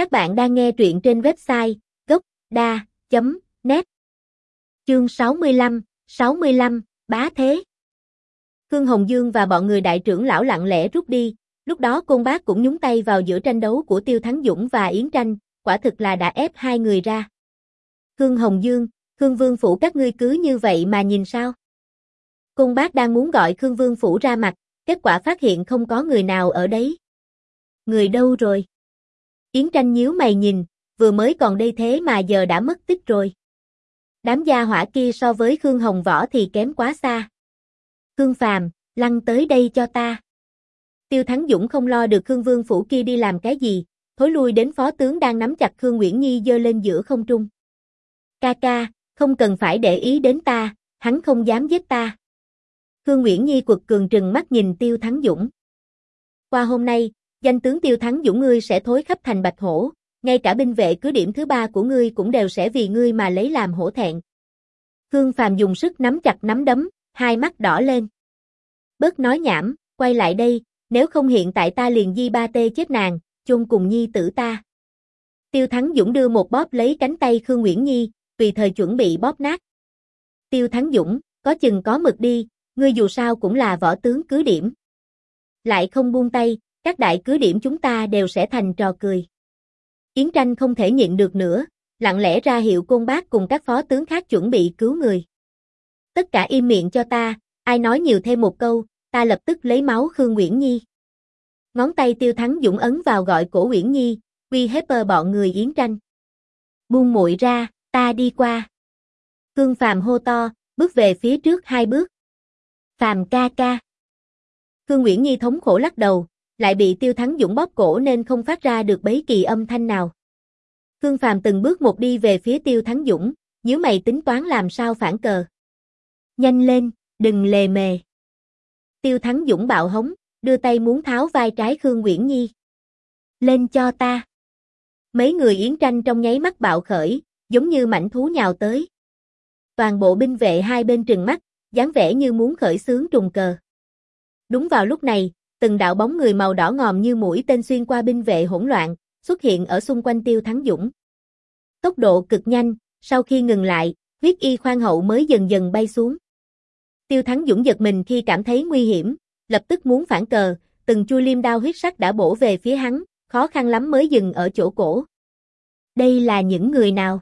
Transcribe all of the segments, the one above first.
Các bạn đang nghe truyện trên website gốc.da.net Chương 65, 65, Bá Thế Khương Hồng Dương và bọn người đại trưởng lão lặng lẽ rút đi, lúc đó côn bác cũng nhúng tay vào giữa tranh đấu của Tiêu Thắng Dũng và Yến Tranh, quả thực là đã ép hai người ra. Khương Hồng Dương, Khương Vương Phủ các ngươi cứ như vậy mà nhìn sao? Côn bác đang muốn gọi Khương Vương Phủ ra mặt, kết quả phát hiện không có người nào ở đấy. Người đâu rồi? Yến tranh nhíu mày nhìn, vừa mới còn đây thế mà giờ đã mất tích rồi. Đám gia hỏa kia so với Khương Hồng Võ thì kém quá xa. Khương Phàm, lăn tới đây cho ta. Tiêu Thắng Dũng không lo được Khương Vương Phủ kia đi làm cái gì, thối lui đến phó tướng đang nắm chặt Khương Nguyễn Nhi dơ lên giữa không trung. Ca ca, không cần phải để ý đến ta, hắn không dám giết ta. Khương Nguyễn Nhi quật cường trừng mắt nhìn Tiêu Thắng Dũng. Qua hôm nay, danh tướng Tiêu Thắng Dũng ngươi sẽ thối khắp thành Bạch Hổ, ngay cả binh vệ cứ điểm thứ ba của ngươi cũng đều sẽ vì ngươi mà lấy làm hổ thẹn. Khương Phàm dùng sức nắm chặt nắm đấm, hai mắt đỏ lên. Bớt nói nhảm, quay lại đây, nếu không hiện tại ta liền di ba tê chết nàng, chung cùng nhi tử ta. Tiêu Thắng Dũng đưa một bóp lấy cánh tay Khương Nguyễn Nhi, tùy thời chuẩn bị bóp nát. Tiêu Thắng Dũng, có chừng có mực đi, ngươi dù sao cũng là võ tướng cứ điểm. Lại không buông tay, các đại cứ điểm chúng ta đều sẽ thành trò cười. Yến tranh không thể nhịn được nữa, lặng lẽ ra hiệu côn bác cùng các phó tướng khác chuẩn bị cứu người. Tất cả im miệng cho ta, ai nói nhiều thêm một câu, ta lập tức lấy máu Khương Nguyễn Nhi. Ngón tay tiêu thắng dũng ấn vào gọi cổ Nguyễn Nhi, uy bờ bọn người Yến tranh. Buông muội ra, ta đi qua. Khương Phàm hô to, bước về phía trước hai bước. Phàm ca ca. Khương Nguyễn Nhi thống khổ lắc đầu, lại bị Tiêu Thắng Dũng bóp cổ nên không phát ra được bấy kỳ âm thanh nào. Khương Phàm từng bước một đi về phía Tiêu Thắng Dũng, nhíu mày tính toán làm sao phản cờ. Nhanh lên, đừng lề mề. Tiêu Thắng Dũng bạo hống, đưa tay muốn tháo vai trái Khương Nguyễn Nhi. Lên cho ta. Mấy người yến tranh trong nháy mắt bạo khởi, giống như mảnh thú nhào tới. Toàn bộ binh vệ hai bên trừng mắt, dáng vẻ như muốn khởi xướng trùng cờ. Đúng vào lúc này, từng đạo bóng người màu đỏ ngòm như mũi tên xuyên qua binh vệ hỗn loạn, xuất hiện ở xung quanh Tiêu Thắng Dũng. Tốc độ cực nhanh, sau khi ngừng lại, huyết y khoan hậu mới dần dần bay xuống. Tiêu Thắng Dũng giật mình khi cảm thấy nguy hiểm, lập tức muốn phản cờ, từng chui liêm đao huyết sắc đã bổ về phía hắn, khó khăn lắm mới dừng ở chỗ cổ. Đây là những người nào?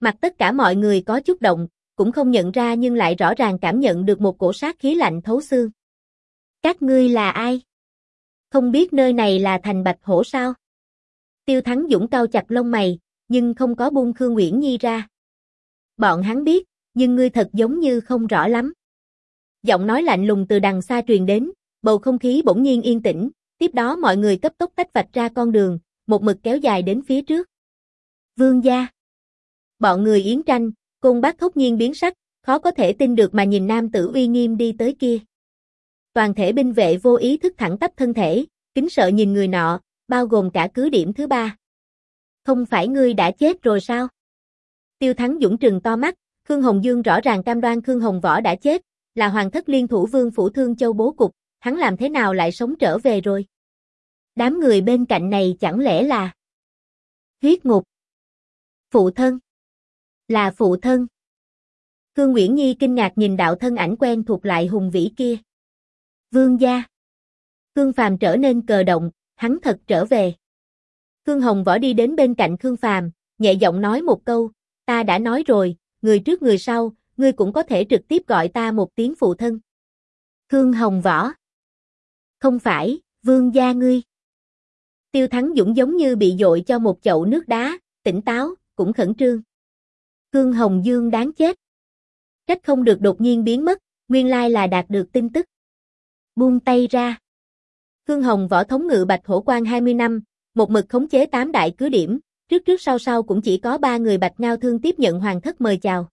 Mặt tất cả mọi người có chút động, cũng không nhận ra nhưng lại rõ ràng cảm nhận được một cổ sát khí lạnh thấu xương. Các ngươi là ai? Không biết nơi này là thành Bạch Hổ sao? Tiêu Thắng Dũng cao chặt lông mày, nhưng không có buông Khương Nguyễn Nhi ra. Bọn hắn biết, nhưng ngươi thật giống như không rõ lắm. Giọng nói lạnh lùng từ đằng xa truyền đến, bầu không khí bỗng nhiên yên tĩnh, tiếp đó mọi người cấp tốc tách vạch ra con đường, một mực kéo dài đến phía trước. Vương gia. Bọn người yến tranh, côn bác thốt nhiên biến sắc, khó có thể tin được mà nhìn nam tử uy nghiêm đi tới kia. Toàn thể binh vệ vô ý thức thẳng tắp thân thể, kính sợ nhìn người nọ, bao gồm cả cứ điểm thứ ba. Không phải ngươi đã chết rồi sao? Tiêu Thắng Dũng trừng to mắt, Khương Hồng Dương rõ ràng cam đoan Khương Hồng Võ đã chết, là hoàng thất liên thủ vương phủ thương châu bố cục, hắn làm thế nào lại sống trở về rồi? Đám người bên cạnh này chẳng lẽ là huyết ngục? Phụ thân? Là phụ thân? Khương Nguyễn Nhi kinh ngạc nhìn đạo thân ảnh quen thuộc lại hùng vĩ kia. Vương gia. Khương Phàm trở nên cờ động, hắn thật trở về. Khương Hồng Võ đi đến bên cạnh Khương Phàm, nhẹ giọng nói một câu, ta đã nói rồi, người trước người sau, ngươi cũng có thể trực tiếp gọi ta một tiếng phụ thân. Khương Hồng Võ. Không phải, vương gia ngươi. Tiêu Thắng Dũng giống như bị dội cho một chậu nước đá, tỉnh táo, cũng khẩn trương. Khương Hồng Dương đáng chết. Trách không được đột nhiên biến mất, nguyên lai là đạt được tin tức. Buông tay ra. Khương Hồng võ thống ngự Bạch Hổ Quan 20 năm, một mực khống chế tám đại cứ điểm, trước trước sau sau cũng chỉ có ba người Bạch Ngao Thương tiếp nhận hoàng thất mời chào.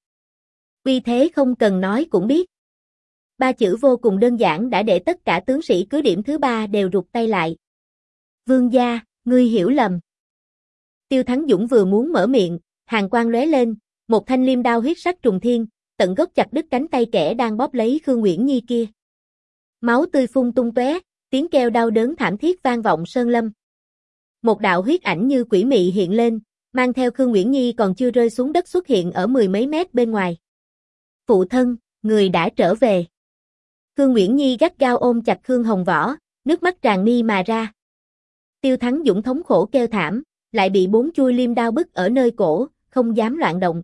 Vì thế không cần nói cũng biết. Ba chữ vô cùng đơn giản đã để tất cả tướng sĩ cứ điểm thứ ba đều rụt tay lại. Vương gia, ngươi hiểu lầm. Tiêu Thắng Dũng vừa muốn mở miệng, hàng quang lóe lên, một thanh liêm đao huyết sắc trùng thiên, tận gốc chặt đứt cánh tay kẻ đang bóp lấy Khương Nguyễn Nhi kia. Máu tươi phun tung tóe, tiếng kêu đau đớn thảm thiết vang vọng sơn lâm. Một đạo huyết ảnh như quỷ mị hiện lên, mang theo Khương Nguyễn Nhi còn chưa rơi xuống đất xuất hiện ở mười mấy mét bên ngoài. Phụ thân, người đã trở về. Khương Nguyễn Nhi gắt gao ôm chặt Khương Hồng Võ, nước mắt tràn mi mà ra. Tiêu Thắng Dũng thống khổ kêu thảm, lại bị bốn chui liêm đao bức ở nơi cổ, không dám loạn động.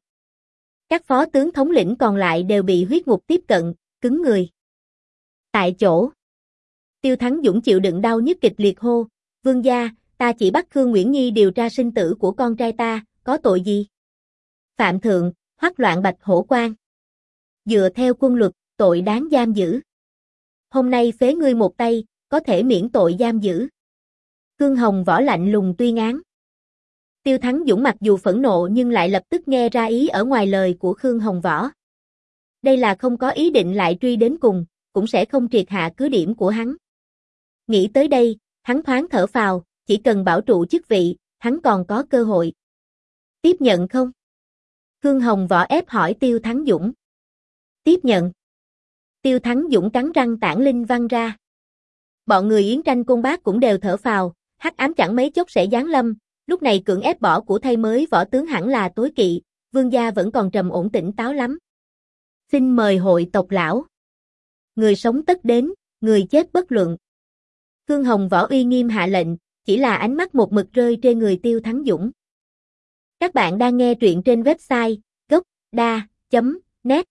Các phó tướng thống lĩnh còn lại đều bị huyết ngục tiếp cận, cứng người. Tại chỗ, Tiêu Thắng Dũng chịu đựng đau nhức kịch liệt hô, vương gia, ta chỉ bắt Khương Nguyễn Nhi điều tra sinh tử của con trai ta, có tội gì? Phạm thượng, hoắc loạn bạch hổ quan. Dựa theo quân luật, tội đáng giam giữ. Hôm nay phế ngươi một tay, có thể miễn tội giam giữ. Khương Hồng võ lạnh lùng tuyên án. Tiêu Thắng Dũng mặc dù phẫn nộ nhưng lại lập tức nghe ra ý ở ngoài lời của Khương Hồng Võ. Đây là không có ý định lại truy đến cùng, cũng sẽ không triệt hạ cứ điểm của hắn. Nghĩ tới đây, hắn thoáng thở phào, chỉ cần bảo trụ chức vị, hắn còn có cơ hội. Tiếp nhận không? Khương Hồng Võ ép hỏi Tiêu Thắng Dũng. Tiếp nhận. Tiêu Thắng Dũng cắn răng tản linh văng ra. Bọn người Yến Tranh Côn Bác cũng đều thở phào, hắc ám chẳng mấy chốc sẽ giáng lâm, lúc này cưỡng ép bỏ của thay mới võ tướng hẳn là tối kỵ, vương gia vẫn còn trầm ổn tỉnh táo lắm. Xin mời hội tộc lão. Người sống tất đến, người chết bất luận. Khương Hồng võ uy nghiêm hạ lệnh, chỉ là ánh mắt một mực rơi trên người tiêu thắng dũng. Các bạn đang nghe truyện trên website gocda.net